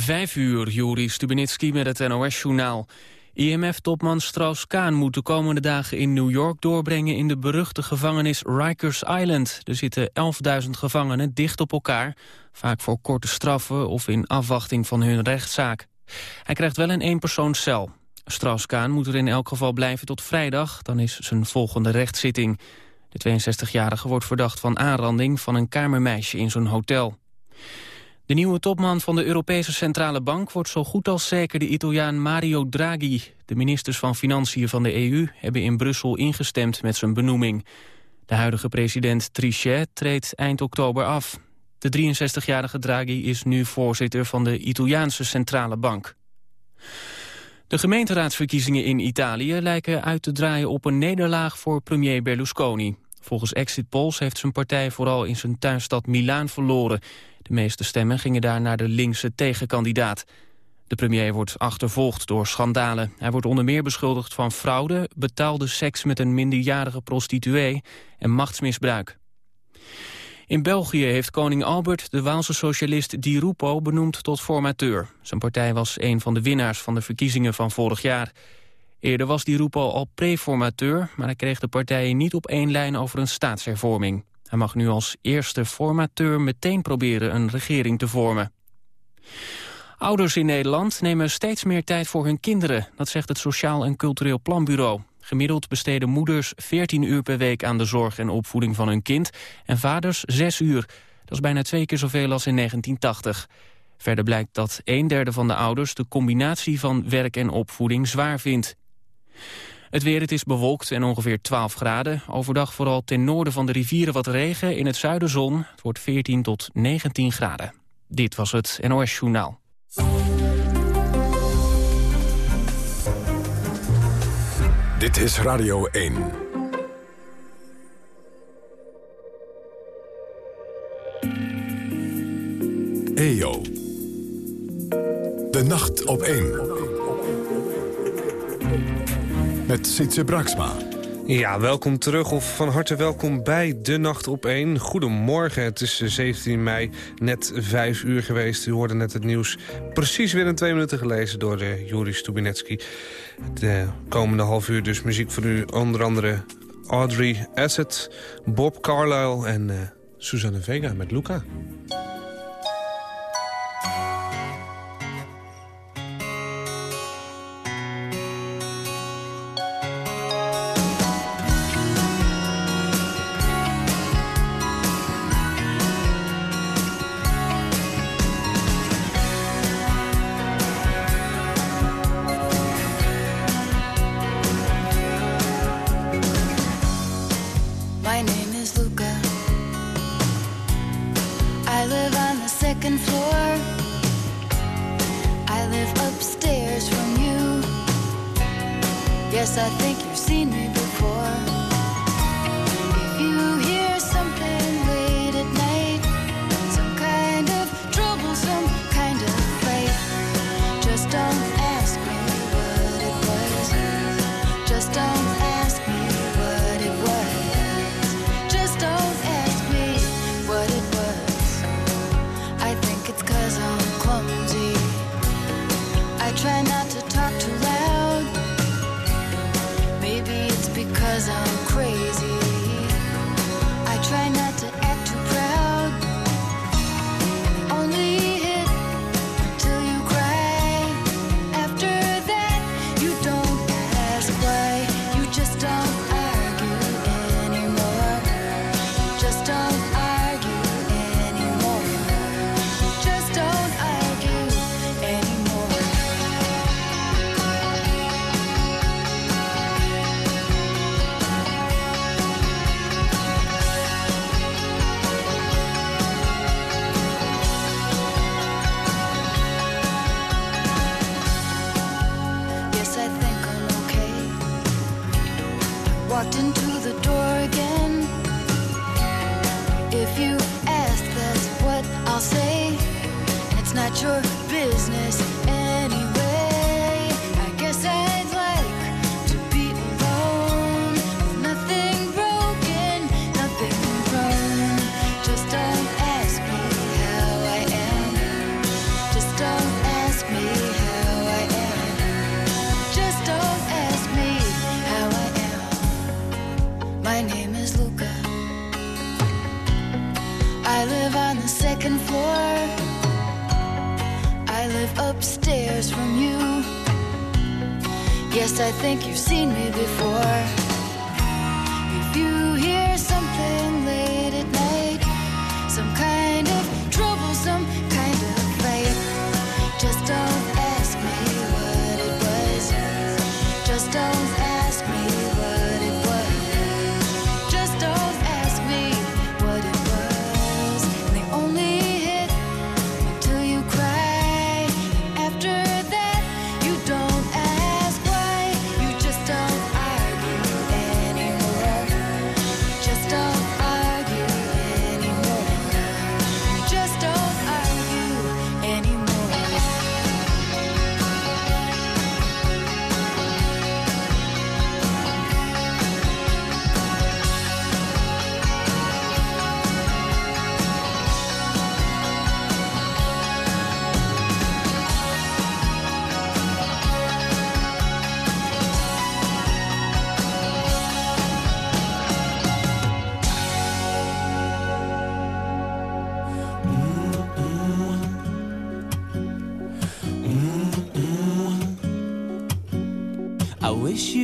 Vijf uur, Juri Stubenitski met het NOS-journaal. IMF-topman Strauss-Kaan moet de komende dagen in New York doorbrengen... in de beruchte gevangenis Rikers Island. Er zitten 11.000 gevangenen dicht op elkaar... vaak voor korte straffen of in afwachting van hun rechtszaak. Hij krijgt wel een eenpersoonscel. Strauss-Kaan moet er in elk geval blijven tot vrijdag. Dan is zijn volgende rechtszitting. De 62-jarige wordt verdacht van aanranding van een kamermeisje in zijn hotel. De nieuwe topman van de Europese Centrale Bank wordt zo goed als zeker de Italiaan Mario Draghi. De ministers van Financiën van de EU hebben in Brussel ingestemd met zijn benoeming. De huidige president Trichet treedt eind oktober af. De 63-jarige Draghi is nu voorzitter van de Italiaanse Centrale Bank. De gemeenteraadsverkiezingen in Italië lijken uit te draaien op een nederlaag voor premier Berlusconi. Volgens exit polls heeft zijn partij vooral in zijn tuinstad Milaan verloren. De meeste stemmen gingen daar naar de linkse tegenkandidaat. De premier wordt achtervolgd door schandalen. Hij wordt onder meer beschuldigd van fraude, betaalde seks met een minderjarige prostituee en machtsmisbruik. In België heeft koning Albert de Waalse socialist Di Rupo benoemd tot formateur. Zijn partij was een van de winnaars van de verkiezingen van vorig jaar. Eerder was Di Rupo al preformateur, maar hij kreeg de partijen niet op één lijn over een staatshervorming. Hij mag nu als eerste formateur meteen proberen een regering te vormen. Ouders in Nederland nemen steeds meer tijd voor hun kinderen. Dat zegt het Sociaal en Cultureel Planbureau. Gemiddeld besteden moeders 14 uur per week aan de zorg en opvoeding van hun kind... en vaders 6 uur. Dat is bijna twee keer zoveel als in 1980. Verder blijkt dat een derde van de ouders de combinatie van werk en opvoeding zwaar vindt. Het weer, het is bewolkt en ongeveer 12 graden. Overdag vooral ten noorden van de rivieren wat regen. In het zuiden zon. Het wordt 14 tot 19 graden. Dit was het NOS Journaal. Dit is Radio 1. EO. De nacht op 1 met Sietse Braksma. Ja, welkom terug of van harte welkom bij De Nacht op 1. Goedemorgen, het is 17 eh, mei, net 5 uur geweest. U hoorde net het nieuws precies weer in twee minuten gelezen door uh, Juri Stubinetski. De komende half uur dus muziek voor u, onder andere Audrey Asset, Bob Carlyle en uh, Susanne Vega met Luca.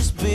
just be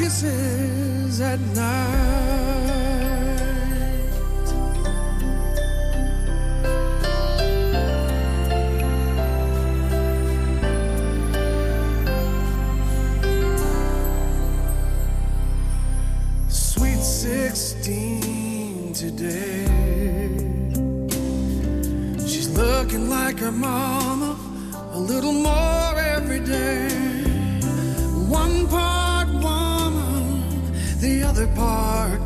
kisses at night. Sweet 16 today. She's looking like her mama a little more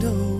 window.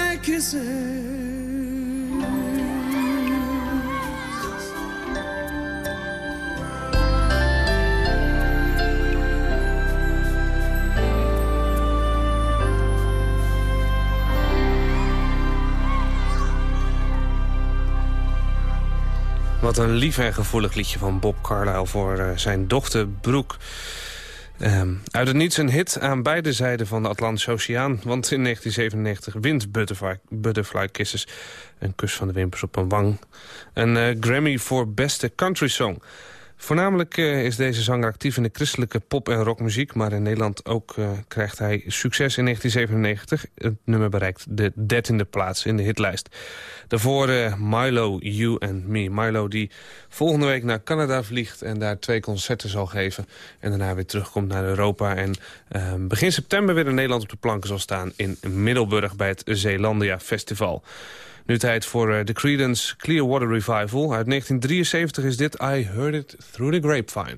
Wat een lief en gevoelig liedje van Bob Carlyle voor eh, zijn dochter Brooke. Ehm, uit het niets een hit aan beide zijden van de Atlantische Oceaan. Want in 1997 wint Butterfly Kisses een kus van de wimpers op een wang. Een eh, Grammy voor beste country song. Voornamelijk uh, is deze zanger actief in de christelijke pop- en rockmuziek... maar in Nederland ook uh, krijgt hij succes in 1997. Het nummer bereikt de dertiende plaats in de hitlijst. Daarvoor uh, Milo, You and Me. Milo die volgende week naar Canada vliegt... en daar twee concerten zal geven. En daarna weer terugkomt naar Europa. En begin september weer in Nederland op de planken zal staan... in Middelburg bij het Zeelandia Festival. Nu tijd voor uh, The Creedence Clearwater Revival. Uit 1973 is dit I Heard It Through the Grapevine.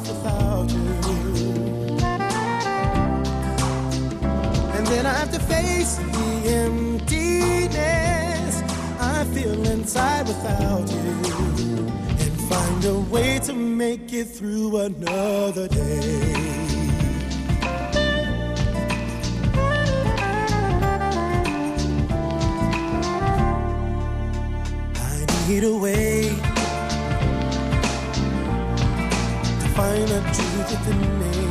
face the emptiness I feel inside without you. And find a way to make it through another day. I need a way to find the truth within me.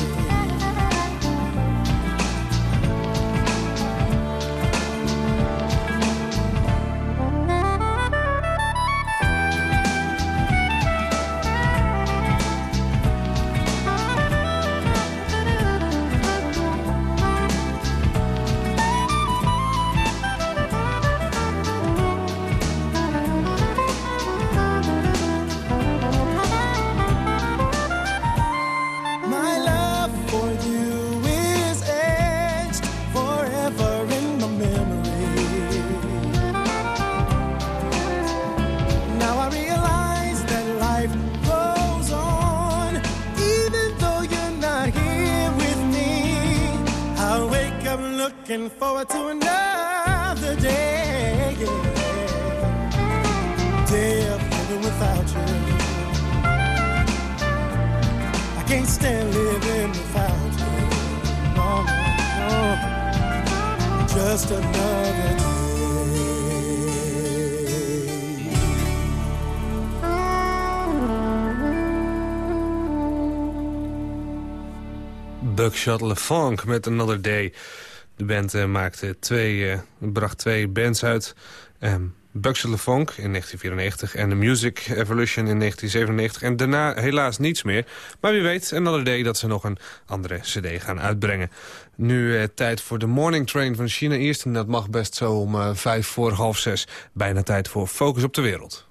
Buckshot LeFunk met Another Day. De band eh, maakte twee, eh, bracht twee bands uit. Um, Buckshot LeFunk in 1994 en The Music Evolution in 1997. En daarna helaas niets meer. Maar wie weet, Another Day dat ze nog een andere cd gaan uitbrengen. Nu eh, tijd voor de Morning Train van China Eerst. En dat mag best zo om vijf voor half zes. Bijna tijd voor Focus op de Wereld.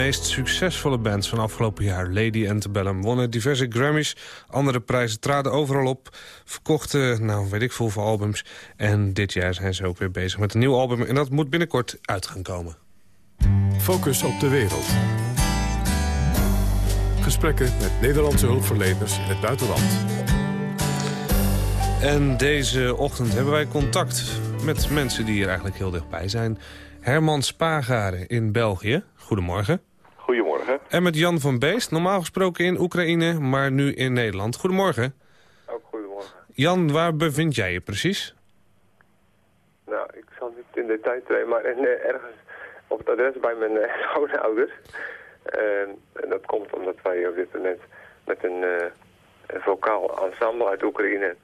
meest succesvolle bands van afgelopen jaar, Lady Antebellum... wonnen diverse Grammys, andere prijzen, traden overal op... verkochten, nou, weet ik veel hoeveel albums. En dit jaar zijn ze ook weer bezig met een nieuw album... en dat moet binnenkort uit gaan komen. Focus op de wereld. Gesprekken met Nederlandse hulpverleners in het buitenland. En deze ochtend hebben wij contact met mensen die hier eigenlijk heel dichtbij zijn. Herman Spagaren in België. Goedemorgen. Goedemorgen. En met Jan van Beest, normaal gesproken in Oekraïne, maar nu in Nederland. Goedemorgen. Ook goedemorgen. Jan, waar bevind jij je precies? Nou, ik zal niet in detail treden, maar in, eh, ergens op het adres bij mijn eh, schoonouders. Eh, en dat komt omdat wij op dit moment met een, eh, een vocaal ensemble uit Oekraïne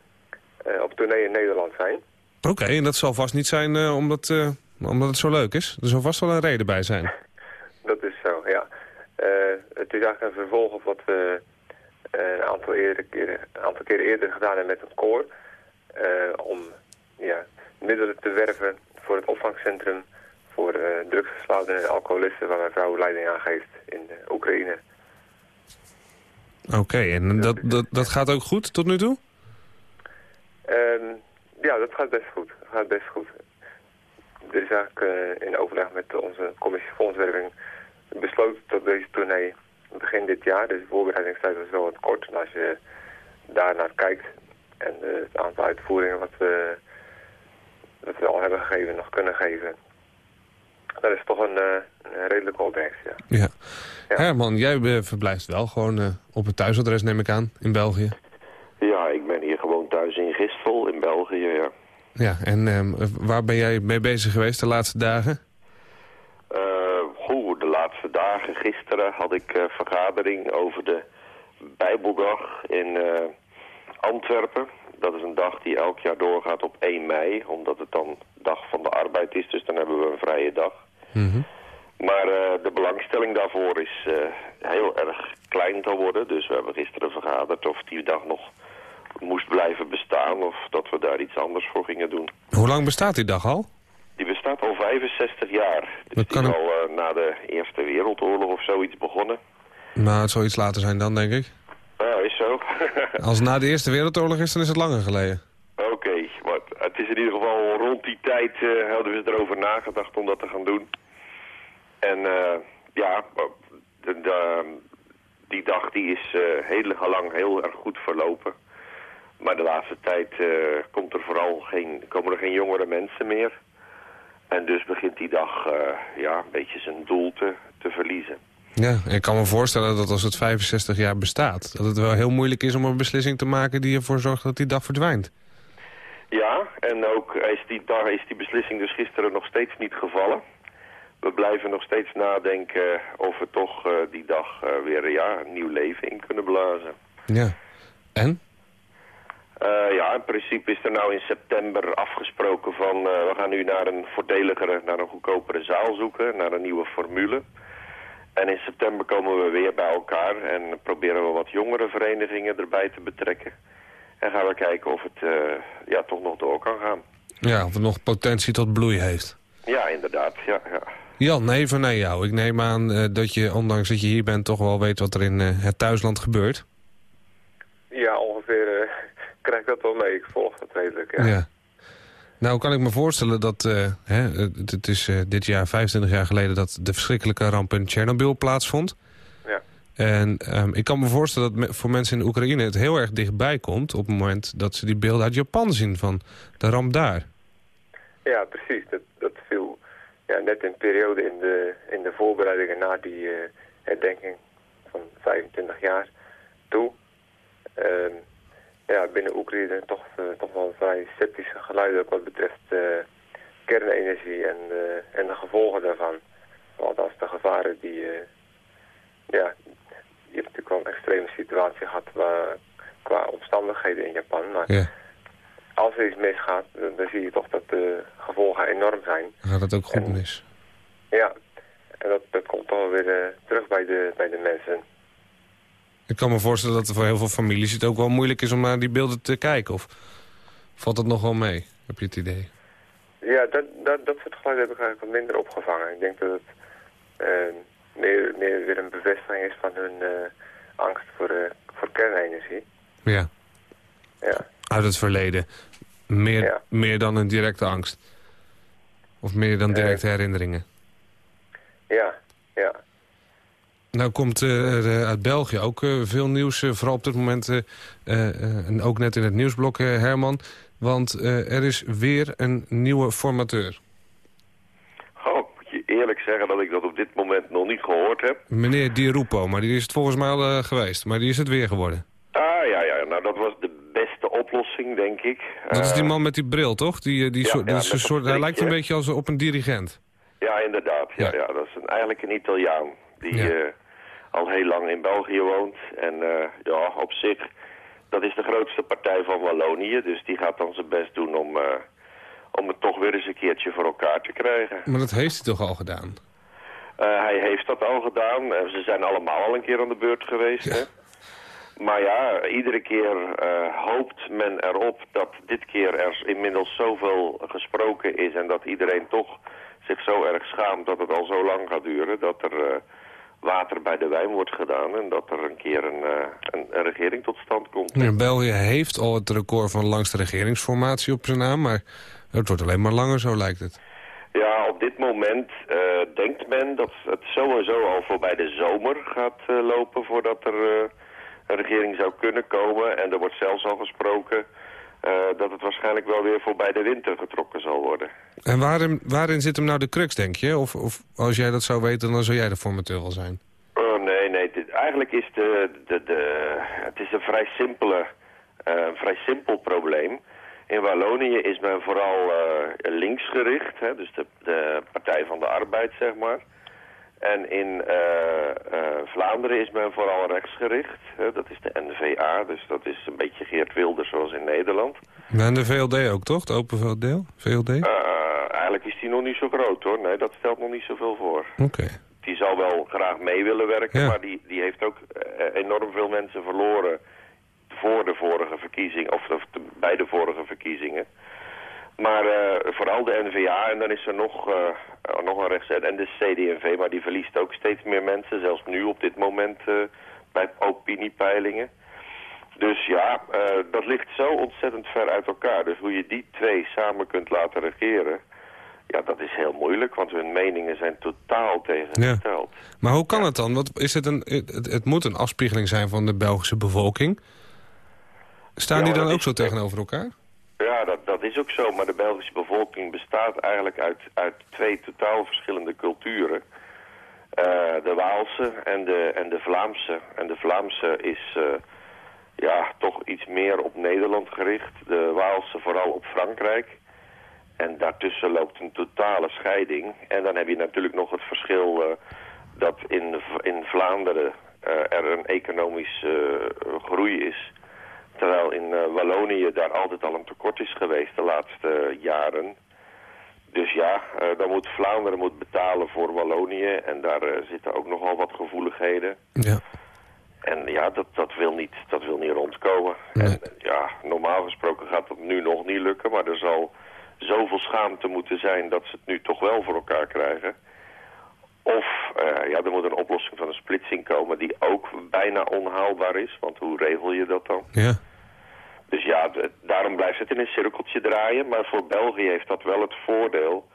op tournee in Nederland zijn. Oké, en dat zal vast niet zijn omdat, omdat het zo leuk is. Er zal vast wel een reden bij zijn. Dat is zo, ja. Eh, het is eigenlijk een vervolg op wat we eh, een, aantal eerder, keren, een aantal keren eerder gedaan hebben met een koor. eh, om ja, middelen te werven voor het opvangcentrum voor drugsverslaafden en alcoholisten waar mijn vrouw leiding aan geeft in Oekraïne. Oké, en dat, dat, dat gaat ook goed tot nu toe? Ehm, ja, dat gaat best goed. Dat gaat best goed. Er is eigenlijk eh, in overleg met onze commissie fondswerving besloten tot deze tournee begin dit jaar. Dus de voorbereidingstijd was wel wat kort. En als je daar naar kijkt en eh, het aantal uitvoeringen wat we dat we al hebben gegeven, nog kunnen geven. Dat is toch een, eh, een redelijke opbrengst, ja. Ja. Ja. Herman, jij eh, verblijft wel gewoon eh, op het thuisadres, neem ik aan, in België. Ja, ik ben hier gewoon thuis in Gistel in België, ja. Ja, en ehm, waar ben jij mee bezig geweest de laatste dagen? Eh, goh, de laatste dagen, gisteren had ik eh, vergadering over de Bijbeldag in eh, Antwerpen. Dat is een dag die elk jaar doorgaat op 1 mei, omdat het dan dag van de arbeid is, dus dan hebben we een vrije dag. Mhm. Maar eh, de belangstelling daarvoor is heel erg klein geworden. Dus we hebben gisteren vergaderd of die dag nog moest blijven bestaan... of dat we daar iets anders voor gingen doen. Hoe lang bestaat die dag al? Die bestaat al 65 jaar. Dus Dat die kan is ook- al eh, na de Eerste Wereldoorlog of zoiets begonnen. Maar het zal iets later zijn dan, denk ik. Nou, is zo. Als het na de Eerste Wereldoorlog is, dan is het langer geleden. Oké, maar het is in ieder geval rond die tijd eh, hadden we erover nagedacht om dat te gaan doen. En eh, ja, de, de- die dag die is eh, heel lang heel erg goed verlopen. Maar de laatste tijd komt er vooral geen, komen er geen jongere mensen meer. En dus begint die dag eh, ja, een beetje zijn doel te, te verliezen. Ja, ik kan me voorstellen dat als het 65 jaar bestaat... dat het wel heel moeilijk is om een beslissing te maken die ervoor zorgt dat die dag verdwijnt. Ja, en ook is die, dag, is die beslissing dus gisteren nog steeds niet gevallen. We blijven nog steeds nadenken of we toch eh, die dag eh, weer ja, een nieuw leven in kunnen blazen. Ja. En? Eh, ja, in principe is er nou in september afgesproken van... eh, we gaan nu naar een voordeligere, naar een goedkopere zaal zoeken, naar een nieuwe formule. En in september komen we weer bij elkaar en proberen we wat jongere verenigingen erbij te betrekken. En gaan we kijken of het eh, ja, toch nog door kan gaan. Ja, of het nog potentie tot bloei heeft. Ja, inderdaad. Ja, ja. Jan, even naar jou. Ik neem aan eh, dat je, ondanks dat je hier bent... toch wel weet wat er in het thuisland gebeurt. Ja, ongeveer krijg ik dat wel mee. Ik volg dat redelijk, ja. Ja. Nou, kan ik me voorstellen dat... eh, hè, het, is eh, dit jaar 25 jaar geleden... dat de verschrikkelijke ramp in Tsjernobyl plaatsvond. Ja. En ehm, ik kan me voorstellen dat me- voor mensen in Oekraïne... het heel erg dichtbij komt op het moment dat ze die beelden uit Japan zien... van de ramp daar. Ja, precies. Dat, dat viel ja, net in periode in de, in de voorbereidingen na die eh, herdenking van 25 jaar toe. Ehm, ja, binnen Oekraïne toch, eh, toch wel vrij sceptische geluiden ook wat betreft eh, kernenergie en, eh, en de gevolgen daarvan. Als de gevaren die, ja, je hebt natuurlijk wel een extreme situatie gehad waar, qua omstandigheden in Japan. Maar Ja, als er iets misgaat, dan, dan zie je toch dat de gevolgen enorm zijn. dan gaat het ook goed En- mis. Ja, en dat, dat komt toch weer terug bij de, bij de mensen. Ik kan me voorstellen dat er voor heel veel families het ook wel moeilijk is om naar die beelden te kijken. Of valt dat nog wel mee? Heb je het idee? Ja, dat, dat, dat soort geluiden heb ik eigenlijk wat minder opgevangen. Ik denk dat het eh, meer, meer weer een bevestiging is van hun eh, angst voor, eh, voor kernenergie. Ja, Ja, uit het verleden. Meer, Ja. meer dan een directe angst. Of meer dan directe herinneringen. ja, ja. Nou komt eh, er eh, uit België ook eh, veel nieuws, vooral op dit moment... en ook net in het nieuwsblok, Herman. Want er is weer een nieuwe formateur. Oh, moet je eerlijk zeggen dat ik dat op dit moment nog niet gehoord heb. Meneer Di Rupo, maar die is het volgens mij al geweest. Maar die is het weer geworden. Ah, ja, ja, nou dat was de beste oplossing, denk ik. Dat is die man met die bril, toch? Die, die ja, soort, ja, die is een dat soort, hij lijkt een beetje als op een dirigent. Ja, inderdaad. Ja, Ja. ja. dat is een, eigenlijk een Italiaan die Ja. Al heel lang in België woont. En eh, ja, op zich, dat is de grootste partij van Wallonië. Dus die gaat dan zijn best doen om, eh, om het toch weer eens een keertje voor elkaar te krijgen. Maar dat heeft hij toch al gedaan? Eh, hij heeft dat al gedaan. Ze zijn allemaal al een keer aan de beurt geweest. Ja. Hè? Maar ja, iedere keer hoopt men erop dat dit keer er inmiddels zoveel gesproken is... en dat iedereen toch zich zo erg schaamt dat het al zo lang gaat duren... dat er water bij de wijn wordt gedaan en dat er een keer een, eh, een, een regering tot stand komt. Ja, België heeft al het record van langste regeringsformatie op zijn naam... maar het wordt alleen maar langer, zo lijkt het. Ja, op dit moment eh, denkt men dat het sowieso al voorbij de zomer gaat eh, lopen voordat er een regering zou kunnen komen. En er wordt zelfs al gesproken dat het waarschijnlijk wel weer voorbij de winter getrokken zal worden. En waarin, waarin zit hem nou de crux, denk je? Of, of als jij dat zou weten, dan zou jij de formateur wel zijn? Oh, nee, nee. Dit, eigenlijk is de, de, de, het is een vrij, simpele, eh, vrij simpel probleem. In Wallonië is men vooral eh, linksgericht, hè, dus de, de Partij van de Arbeid, zeg maar. En in eh, eh, Vlaanderen is men vooral rechtsgericht. Dat is de N-VA, dus dat is een beetje Geert Wilders zoals in Nederland. En de VLD ook, toch? De Open VLD? VLD? Eh, eigenlijk is die nog niet zo groot hoor. Nee, dat stelt nog niet zoveel voor. Oké. Die zou wel graag mee willen werken, Ja. maar die, die heeft ook enorm veel mensen verloren voor de vorige verkiezing, of, of de- bij de vorige verkiezingen. Maar eh, vooral de NVA en dan is er nog, eh, nog een rechts en de CD&V, maar die verliest ook steeds meer mensen, zelfs nu op dit moment eh, bij opiniepeilingen. Dus ja, dat ligt zo ontzettend ver uit elkaar. Dus hoe je die twee samen kunt laten regeren, ja, dat is heel moeilijk, want hun meningen zijn totaal tegengesteld. Maar hoe kan het dan? Wat, is het, een, het, het moet een afspiegeling zijn van de Belgische bevolking. Staan Ja, die dan ook zo tegenover elkaar? Ja, dat, dat is ook zo. Maar de Belgische bevolking bestaat eigenlijk uit, uit twee totaal verschillende culturen. Eh, de Waalse en de, en de Vlaamse. En de Vlaamse is eh, ja, toch iets meer op Nederland gericht. De Waalse vooral op Frankrijk. En daartussen loopt een totale scheiding. En dan heb je natuurlijk nog het verschil eh, dat in, in Vlaanderen er een economische groei is. Terwijl in eh, Wallonië daar altijd al een tekort is geweest de laatste jaren. Dus ja, eh, dan moet Vlaanderen moet betalen voor Wallonië. En daar eh, zitten ook nogal wat gevoeligheden. Ja. En ja, dat, dat, wil niet, dat wil niet rondkomen. Nee. En ja, normaal gesproken gaat dat nu nog niet lukken. Maar er zal zoveel schaamte moeten zijn dat ze het nu toch wel voor elkaar krijgen. Of ja, er moet een oplossing van een splitsing komen die ook bijna onhaalbaar is. Want hoe regel je dat dan? Ja. Dus ja, daarom blijft het in een cirkeltje draaien. Maar voor België heeft dat wel het voordeel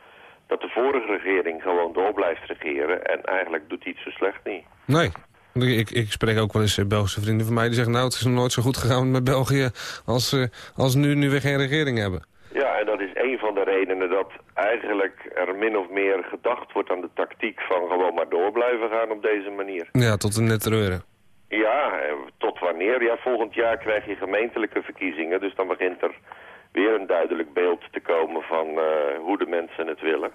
dat de vorige regering gewoon door blijft regeren. En eigenlijk doet hij het zo slecht niet. Nee. Ik, ik spreek ook wel eens eh, Belgische vrienden van mij die zeggen... nou, het is nog nooit zo goed gegaan met België als, eh, als nu, nu we geen regering hebben. Ja, en dat is een van de redenen dat eigenlijk er min of meer gedacht wordt aan de tactiek van gewoon maar door blijven gaan op deze manier. Ja, tot een net treuren. Ja, eh, tot wanneer? Ja, volgend jaar krijg je gemeentelijke verkiezingen, dus dan begint er weer een duidelijk beeld te komen van eh, hoe de mensen het willen.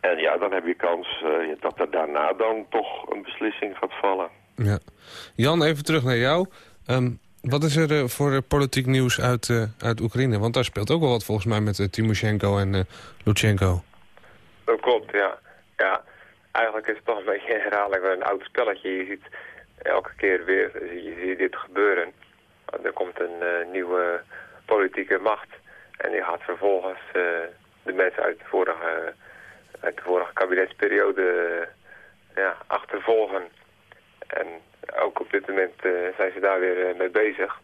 En ja, dan heb je kans eh, dat er daarna dan toch een beslissing gaat vallen. Ja. Jan, even terug naar jou. Ehm, wat is er voor politiek nieuws uit, eh, uit Oekraïne? Want daar speelt ook wel wat volgens mij met Timoshenko en eh Lutsenko. Dat klopt, ja. Ja, eigenlijk is het toch een beetje herhaling van een oud spelletje. Je ziet elke keer weer zie je, dit gebeuren. Er komt een eh, nieuwe politieke macht. En die gaat vervolgens eh, de mensen uit de vorige, uit vorige kabinetsperiode eh, ja, achtervolgen. En ook op dit moment zijn ze daar weer mee bezig.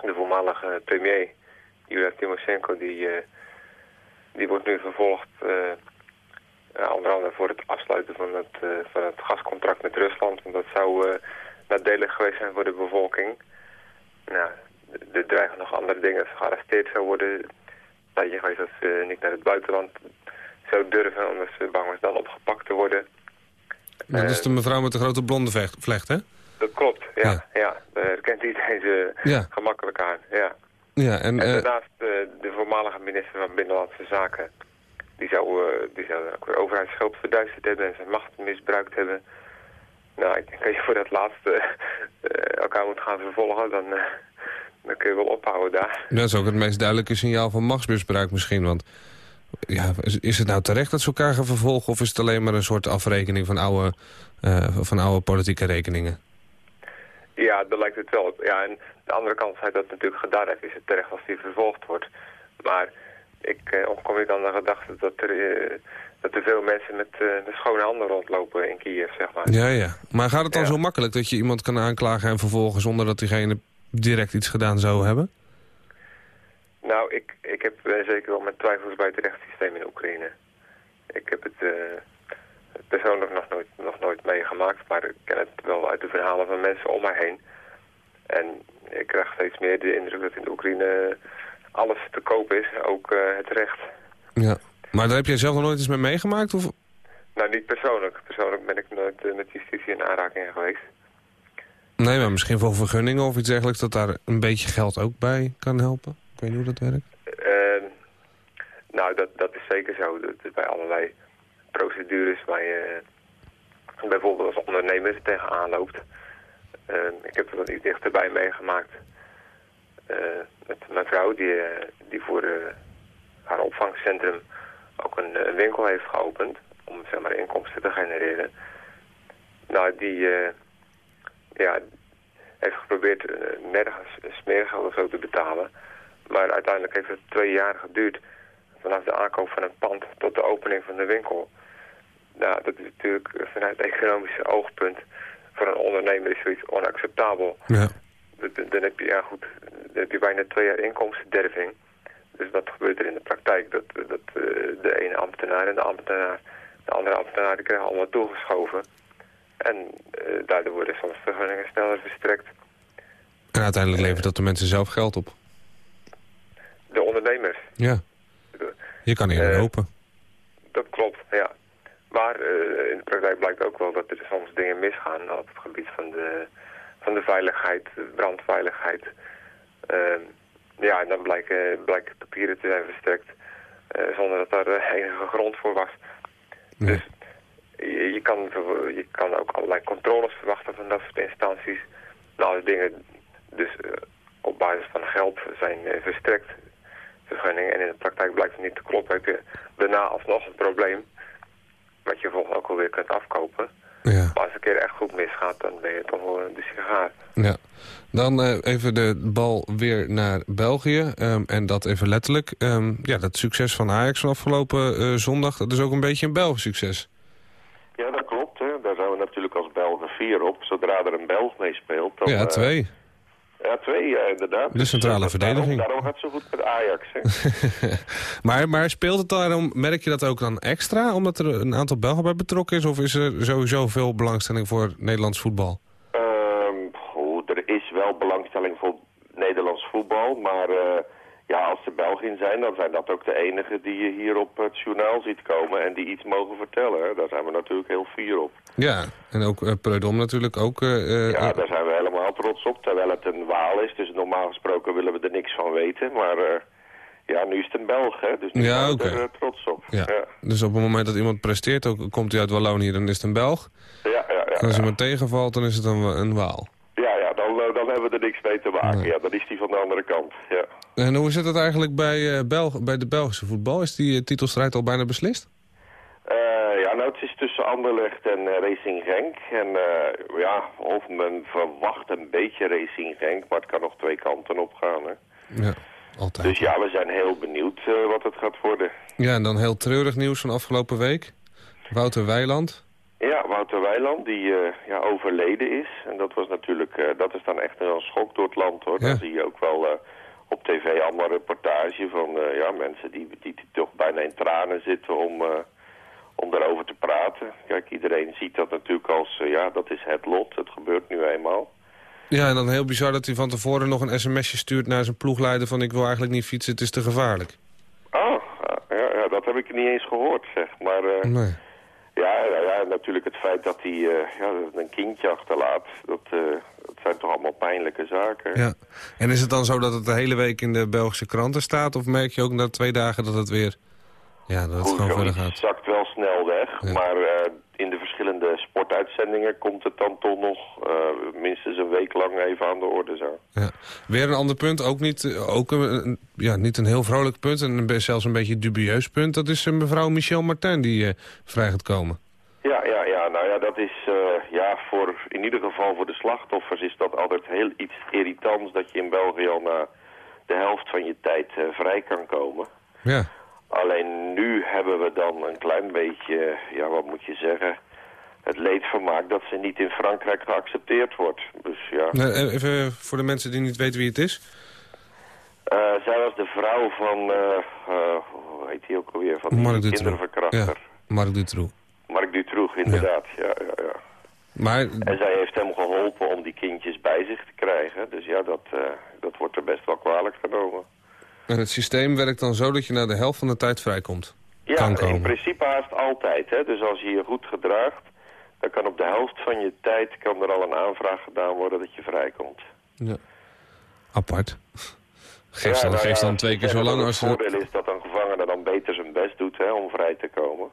De voormalige premier, Julia Timoshenko, die... die wordt nu vervolgd onder andere voor het afsluiten van het, eh, van het gascontract met Rusland. Want dat zou eh, nadelig geweest zijn voor de bevolking. Nou, er- dreigen nog andere dingen. Als ze gearresteerd zou worden. Dat je geweest dat ze niet naar het buitenland zou durven. Omdat ze bang was dan opgepakt te worden. Dat is de mevrouw met de grote blonde vecht- vlecht, hè? Dat klopt, ja. Ja. ja. Daar herkent iedereen ze Ja. gemakkelijk aan. Ja. Ja, en... En eh, daarnaast eh, de voormalige minister van Binnenlandse Zaken. Die zou, eh, die zou ook weer overheidsschuld verduisterd hebben en zijn macht misbruikt hebben. Nou, ik denk dat je voor dat laatste eh, elkaar moet gaan vervolgen. Dan, eh, dan kun je wel ophouden daar. dat is ook het meest duidelijke signaal van machtsmisbruik misschien. Want ja, is, is het nou terecht dat ze elkaar gaan vervolgen... of is het alleen maar een soort afrekening van oude, van oude politieke rekeningen? Ja, dat lijkt het wel. Ja, en de andere kant, als hij dat natuurlijk gedaan heeft, is het terecht als hij vervolgd wordt. Maar ik eh, kom niet aan de gedachte dat er, eh, dat er veel mensen met, eh, met schone handen rondlopen in Kiev, zeg maar. Ja, ja. Maar gaat het dan Ja. zo makkelijk dat je iemand kan aanklagen en vervolgen... zonder dat diegene direct iets gedaan zou hebben? Nou, ik, ik heb zeker wel mijn twijfels bij het rechtssysteem in Oekraïne. Ik heb het persoonlijk nog nooit, nog nooit meegemaakt, maar ik ken het wel uit de verhalen van mensen om mij heen. En ik krijg steeds meer de indruk dat in de Oekraïne alles te koop is, ook eh, het recht. Ja. Maar daar heb jij zelf nog nooit eens mee meegemaakt? Of? Nou, niet persoonlijk. Persoonlijk ben ik nooit eh, met justitie in aanraking geweest. Nee, maar misschien voor vergunningen of iets dergelijks... dat daar een beetje geld ook bij kan helpen? Ik weet niet hoe dat werkt. Eh, nou, dat, dat is zeker zo. Dat is bij allerlei procedures waar je eh, bijvoorbeeld als ondernemer er tegenaan loopt. Eh, ik heb er wat iets dichterbij meegemaakt. Eh, met mijn vrouw die, eh, die voor eh, haar opvangcentrum ook een, winkel heeft geopend. Om zeg maar inkomsten te genereren. Nou, die ja, heeft geprobeerd eh, nergens smeergeld of zo te betalen. Maar uiteindelijk heeft het twee jaar geduurd. Vanaf de aankoop van een pand tot de opening van de winkel. Nou, dat is natuurlijk vanuit economische oogpunt voor een ondernemer is zoiets onacceptabel. Ja. Dan- heb je, ja goed, dan heb je bijna twee jaar inkomstenderving. Dus wat gebeurt er in de praktijk? Dat, dat eh, de ene ambtenaar en de ambtenaar, de andere ambtenaar, die krijgen allemaal toegeschoven. En eh, daardoor worden soms vergunningen sneller verstrekt. En uiteindelijk levert dat de mensen zelf geld op. De ondernemers, Ja. Je kan eerder Eh, open. dat klopt, ja. Maar eh, in de praktijk blijkt ook wel dat er soms dingen misgaan op het gebied van de, van de veiligheid, de brandveiligheid. Ehm, ja, en dan blijken, blijken papieren te zijn verstrekt eh, zonder dat daar eh, enige grond voor was. Dus je, je, kan, je kan ook allerlei controles verwachten van dat soort instanties. Nou, als dingen dus eh, op basis van geld zijn verstrekt, vergunningen, en in de praktijk blijkt het niet te kloppen, heb je daarna alsnog een probleem, wat je vervolgens ook alweer kunt afkopen. Ja. Maar als een keer echt goed misgaat, dan ben je toch wel de sigaar. Ja. Dan eh, even de bal weer naar België. ehm, en dat even letterlijk. Ehm, ja, dat succes van Ajax van afgelopen eh, zondag... dat is ook een beetje een Belgisch succes. Ja, dat klopt. Hè. Daar zijn we natuurlijk als Belgen vier op. Zodra er een Belg meespeelt. Dan, ja, eh, twee. Ja, twee, ja, inderdaad. De centrale Dus, daarom- verdediging. Daarom, gaat het zo goed met Ajax. Hè. maar, maar speelt het daarom, merk je dat ook dan extra... omdat er een aantal Belgen bij betrokken is... of is er sowieso veel belangstelling voor Nederlands voetbal? Ehm, er is wel belangstelling voor Nederlands voetbal, maar eh, ja, als er Belgen zijn, dan zijn dat ook de enigen die je hier op het journaal ziet komen en die iets mogen vertellen. hè. Daar zijn we natuurlijk heel fier op. Ja, en ook Preudom natuurlijk ook... eh, eh, Ja, daar zijn we helemaal trots op, terwijl het een Waal is. Dus normaal gesproken willen we er niks van weten, maar ja, nu is het een Belg, hè, dus nu Ja, zijn we er trots op. ja. Dus op het moment dat iemand presteert, ook komt hij uit Wallonië, dan is het een Belg. Ja, ja, ja. En als iemand tegenvalt, dan is het een, een Waal. Ja dan, hebben we er niks mee te maken. Ja, dan is die van de andere kant, ja. En hoe zit het eigenlijk bij, eh, Belg bij de Belgische voetbal? Is die eh, titelstrijd al bijna beslist? Eh, ja, nou, het is tussen Anderlecht en Racing Genk. En ja, of men verwacht een beetje Racing Genk, maar het kan nog twee kanten op gaan. Hè. Ja, altijd. Dus ja, we zijn heel benieuwd wat het gaat worden. Ja, en dan heel treurig nieuws van afgelopen week. Wouter Weiland. Ja, Wouter Weiland, die eh, ja, overleden is. En dat was natuurlijk, eh, dat is dan echt een schok door het land, hoor. Ja. Dan zie je ook wel eh, op tv allemaal reportage van ja, mensen die, die, die toch bijna in tranen zitten om, om daarover te praten. Kijk, iedereen ziet dat natuurlijk als, ja, dat is het lot. Het gebeurt nu eenmaal. Ja, en dan heel bizar dat hij van tevoren nog een sms'je stuurt naar zijn ploegleider van ik wil eigenlijk niet fietsen, het is te gevaarlijk. Oh, ja, ja, dat heb ik niet eens gehoord, zeg. Maar Nee. Ja, ja, ja, natuurlijk het feit dat hij eh, ja, een kindje achterlaat, dat, eh, dat zijn toch allemaal pijnlijke zaken. Ja. En is het dan zo dat het de hele week in de Belgische kranten staat? Of merk je ook na twee dagen dat het weer... Ja, dat het Goed, gewoon verder gaat? zakt wel snel weg, Ja. maar eh, in de verschillende sportuitzendingen komt het dan toch nog eh, minstens een week lang even aan de orde zo. Ja. Weer een ander punt, ook niet, eh, ook een, ja, niet een heel vrolijk punt... en zelfs een beetje een dubieus punt. Dat is eh, mevrouw Michel Martin die vrij gaat komen. Ja, ja, ja, nou ja, dat is ja, voor, in ieder geval voor de slachtoffers is dat altijd heel iets irritants dat je in België al na de helft van je tijd vrij kan komen. Ja. Alleen nu hebben we dan een klein beetje, ja wat moet je zeggen, het leedvermaak dat ze niet in Frankrijk geaccepteerd wordt. Dus ja, Nou, even voor de mensen die niet weten wie het is. Eh, zij was de vrouw van, eh, hoe heet die ook alweer, van Mark kinderverkrachter. Ja, Mark Dutroux. Mark Dutroux, inderdaad, ja, ja, ja. Maar En zij heeft hem geholpen om die kindjes bij zich te krijgen. Dus ja, dat, dat wordt er best wel kwalijk genomen. En het systeem werkt dan zo dat je na de helft van de tijd vrijkomt. Ja, in principe haast altijd. Hè? Dus als je je goed gedraagt, dan kan op de helft van je tijd kan er al een aanvraag gedaan worden dat je vrijkomt. Ja. Apart. Geef Ja, dan, nou geef ja, dan twee keer zo lang als... Het voordeel is dat een gevangene dan beter zijn best doet hè, om vrij te komen.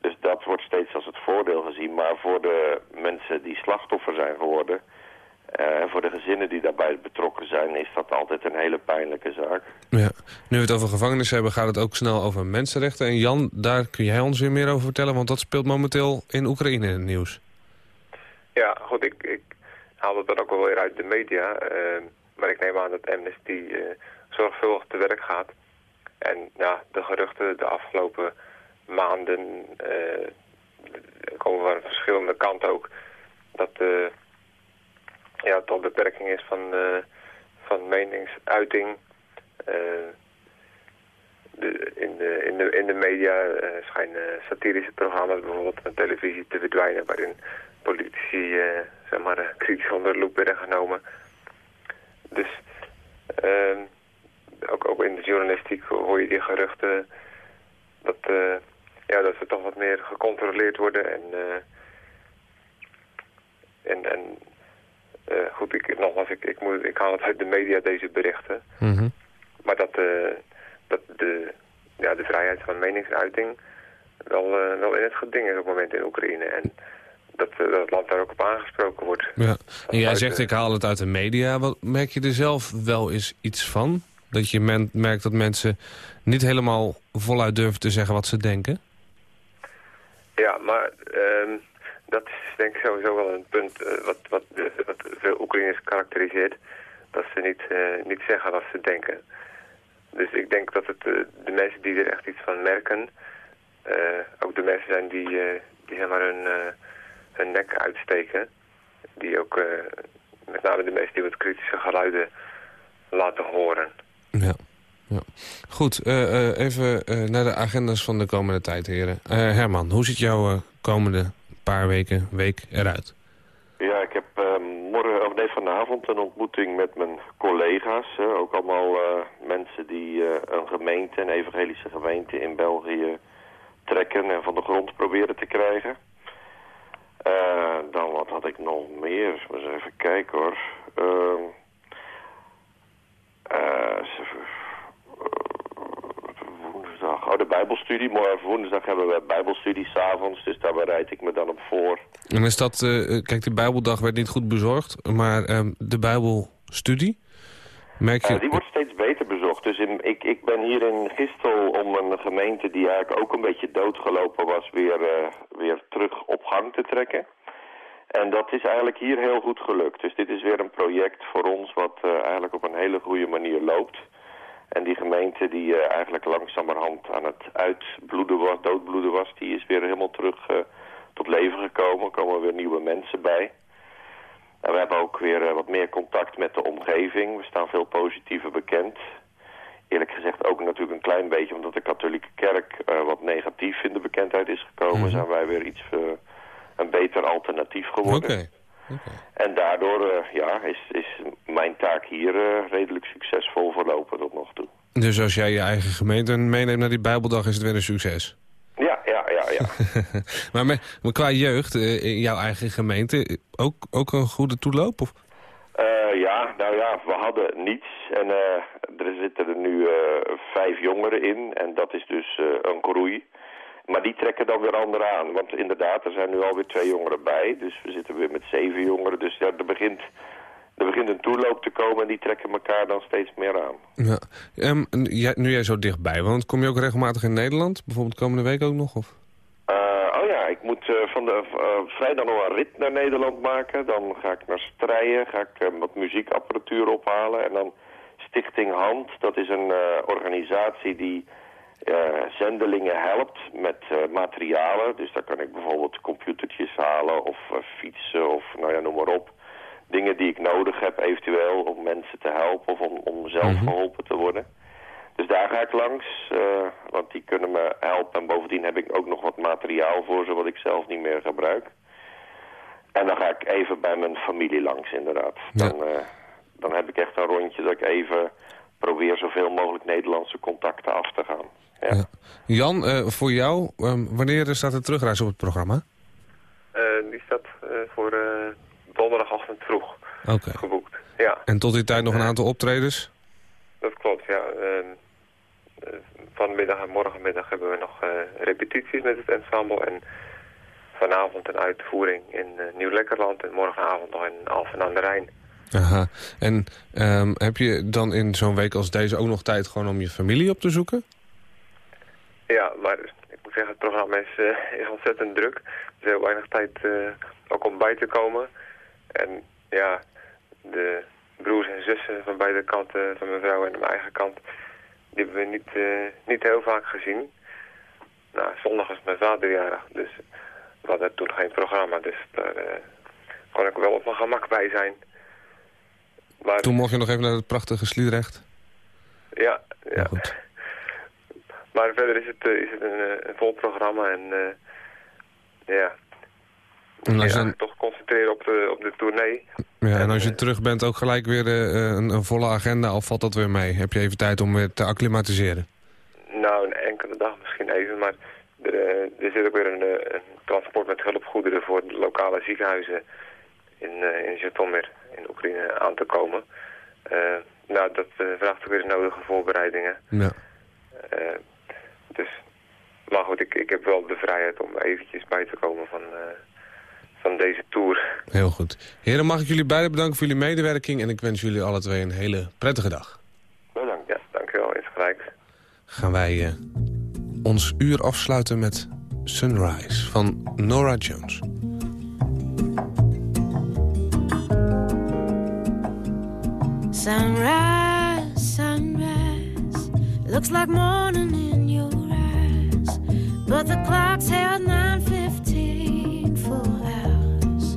Dus dat wordt steeds als het voordeel gezien. Maar voor de mensen die slachtoffer zijn geworden... eh, en voor de gezinnen die daarbij betrokken zijn... is dat altijd een hele pijnlijke zaak. Ja. Nu we het over gevangenissen hebben, gaat het ook snel over mensenrechten. En Jan, daar kun jij ons weer meer over vertellen, want dat speelt momenteel in Oekraïne in het nieuws. Ja, goed, ik, ik haal het dan ook wel weer uit de media. eh, maar ik neem aan dat Amnesty eh, zorgvuldig te werk gaat. En ja, de geruchten de afgelopen maanden eh, komen van verschillende kanten ook. Dat eh ja, toch beperking is van, eh, van meningsuiting. Eh, de, in, de, in, de, in de media eh, schijnen satirische programma's bijvoorbeeld van televisie te verdwijnen... waarin politici zeg maar, kritisch onder de loep werden genomen. Dus ehm, ook, ook in de journalistiek hoor je die geruchten dat, ja, dat we toch wat meer gecontroleerd worden. En, en, en goed, ik, nogmaals, ik, ik, moet, ik haal het uit de media, deze berichten. Mhm. Maar dat, eh, dat de, ja, de vrijheid van meningsuiting wel, eh, wel in het geding is op het moment in Oekraïne. En dat, eh, dat het land daar ook op aangesproken wordt. Ja. En jij zegt, ik haal het uit de media. Wat, merk je er zelf wel eens iets van? Dat je men- merkt dat mensen niet helemaal voluit durven te zeggen wat ze denken? Ja, maar ehm, dat is denk ik sowieso wel een punt eh, wat, wat, wat veel Oekraïners karakteriseert. Dat ze niet, eh, niet zeggen wat ze denken. Dus ik denk dat het eh, de mensen die er echt iets van merken... ook de mensen zijn die, die zeg maar hun, nek uitsteken. Die ook met name de mensen die wat kritische geluiden laten horen. Ja. ja. Goed, even naar de agendas van de komende tijd, heren. Herman, hoe ziet jouw komende paar weken, week eruit? Ja, ik heb eh, morgen, of nee, vanavond een ontmoeting met mijn collega's. ook allemaal eh, mensen die eh, een gemeente, een evangelische gemeente in België trekken en van de grond proberen te krijgen. Eh, dan wat had ik nog meer? Eens even kijken hoor. Ehm, eh, eens even- eh, woensdag. Oh, de Bijbelstudie. Morgen woensdag hebben we Bijbelstudie s'avonds, dus daar bereid ik me dan op voor. En is dat, eh, eh, kijk, de Bijbeldag werd niet goed bezorgd, maar ehm, de Bijbelstudie, merk je... Eh, die wordt steeds beter bezocht. Dus in, ik, ik ben hier in Gistel om een gemeente die eigenlijk ook een beetje doodgelopen was... weer, weer terug op gang te trekken. En dat is eigenlijk hier heel goed gelukt. Dus dit is weer een project voor ons wat eigenlijk op een hele goede manier loopt. En die gemeente die eh, eigenlijk langzamerhand aan het uitbloeden was, doodbloeden was... die is weer helemaal terug eh, tot leven gekomen. Er komen weer nieuwe mensen bij. En we hebben ook weer eh, wat meer contact met de omgeving. We staan veel positiever bekend. Eerlijk gezegd ook natuurlijk een klein beetje omdat de katholieke kerk wat negatief in de bekendheid is gekomen. Mhm. Zijn wij weer iets, een beter alternatief Oké. En daardoor eh, ja, is, is mijn taak hier eh, redelijk succesvol verlopen tot nog toe. Dus als jij je eigen gemeente meeneemt naar die Bijbeldag, is het weer een succes. Ja, ja, ja, ja. maar, met, maar qua jeugd, eh, in jouw eigen gemeente, ook, ook een goede toeloop? Of? Ja, nou ja, we hadden niets. En er zitten er nu vijf jongeren in. En dat is dus een groei. Maar die trekken dan weer anderen aan. Want inderdaad, er zijn nu alweer twee jongeren bij. Dus we zitten weer met zeven jongeren. Dus ja, er, begint, er begint een toeloop te komen. En die trekken elkaar dan steeds meer aan. Ja. Ehm, jij, nu jij zo dichtbij woont, kom je ook regelmatig in Nederland? Bijvoorbeeld komende week ook nog? Of? Eh, oh ja, ik moet eh, van de eh, vrijdag nog een rit naar Nederland maken. Dan ga ik naar Strijen, ga ik wat muziekapparatuur ophalen. En dan Stichting Hand, dat is een organisatie die zendelingen helpt met eh, materialen. Dus daar kan ik bijvoorbeeld computertjes halen of eh, fietsen of nou ja, noem maar op. Dingen die ik nodig heb eventueel om mensen te helpen of om, om zelf Mhm. geholpen te worden. Dus daar ga ik langs, eh, want die kunnen me helpen. En bovendien heb ik ook nog wat materiaal voor ze wat ik zelf niet meer gebruik. En dan ga ik even bij mijn familie langs inderdaad. Ja. Dan, eh, dan heb ik echt een rondje dat ik even probeer zoveel mogelijk Nederlandse contacten af te gaan. Ja. Ja. Jan, eh, voor jou, ehm, wanneer staat de terugreis op het programma? Eh, die staat eh, voor eh, donderdagochtend vroeg Oké. geboekt. Ja, En tot die tijd nog een aantal optredens? dat klopt. Ja. Ehm, eh, vanmiddag en morgenmiddag hebben we nog eh, repetities met het ensemble. En vanavond een uitvoering in eh, Nieuw-Lekkerland. En morgenavond nog in Alphen aan de Rijn. Aha. En ehm, heb je dan in zo'n week als deze ook nog tijd gewoon om je familie op te zoeken? Ja, maar ik moet zeggen, het programma is, eh, is ontzettend druk. Er is heel weinig tijd eh, ook om bij te komen. En ja, de broers en zussen van beide kanten, van mijn vrouw en mijn eigen kant, die hebben we niet, eh, niet heel vaak gezien. Nou, zondag is mijn vader jarig, dus we hadden toen geen programma, dus daar kon ik wel op mijn gemak bij zijn. Maar Toen mocht je nog even naar het prachtige Sliedrecht. ja, ja. Maar verder is het, eh, is het een, eh, een vol programma en eh, ja, En als, je ja, dan, toch concentreren op de, op de tournee. ja, en als je terug bent ook gelijk weer een, een volle agenda of valt dat weer mee? Heb je even tijd om weer te acclimatiseren? Nou, een enkele dag misschien even, maar er, er zit ook weer een, een transport met hulpgoederen voor de lokale ziekenhuizen in, eh in in Oekraïne aan te komen. Eh, nou, dat eh, vraagt ook weer de nodige voorbereidingen. Ja. Eh, dus, maar goed, ik, ik heb wel de vrijheid om eventjes bij te komen van, van deze tour. Heel goed. Heren, mag ik jullie beiden bedanken voor jullie medewerking... en ik wens jullie alle twee een hele prettige dag. Bedankt. Ja, dankjewel. Insgelijks. Gaan wij eh, ons uur afsluiten met Sunrise van Nora Jones. Sunrise, sunrise, looks like morning in your eyes, but the clock's held 9:15 full hours.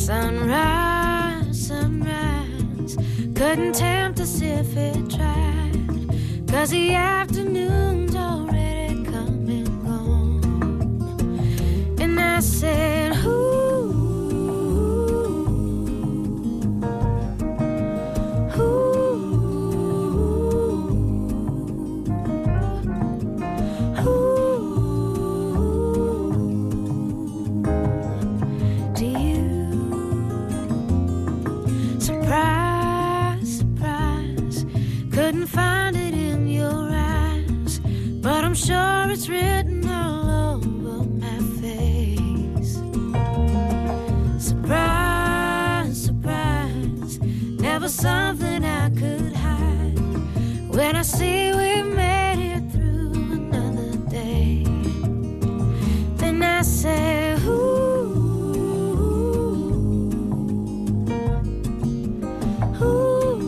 Sunrise, sunrise, couldn't tempt us if it tried, 'cause the afternoon's already come and gone. And I said, Ooh. When I see we made it through another day, then I say, Ooh. Ooh.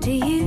Do you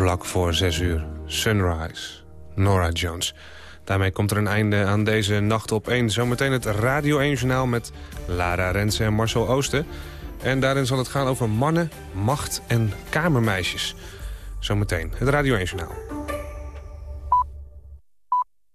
vlak voor zes uur. Sunrise Nora Jones. Daarmee komt er een einde aan deze Nacht op 1. Zometeen het Radio 1-journaal met Lara Rensen en Marcel Oosten. En daarin zal het gaan over mannen, macht en kamermeisjes. Zometeen het Radio 1-journaal.